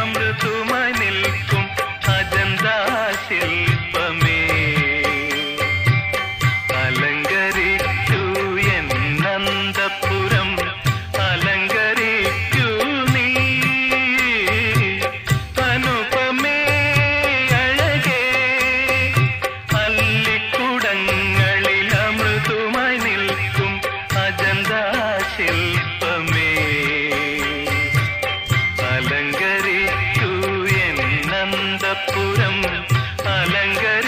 അമൃതുമണി அந்த புறம் அலங்கரி